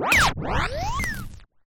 What?